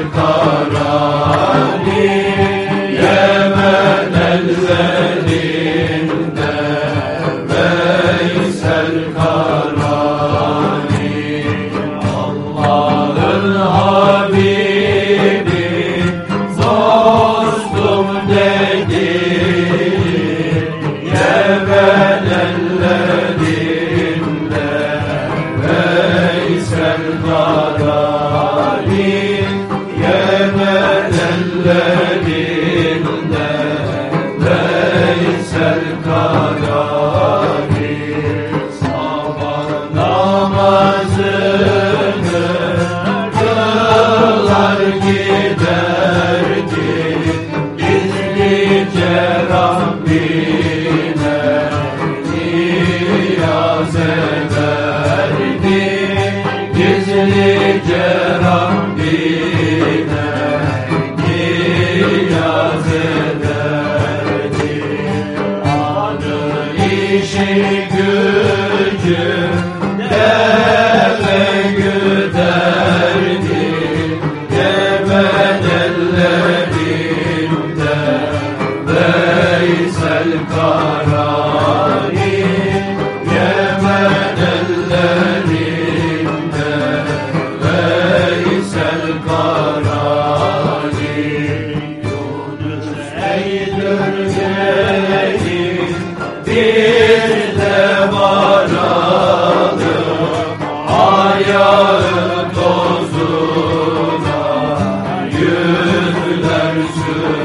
القرار يا من الذي the işi gücü deve güderdi Gemen ellerimde Veysel Kara Ayağım tozuna yüzler sür.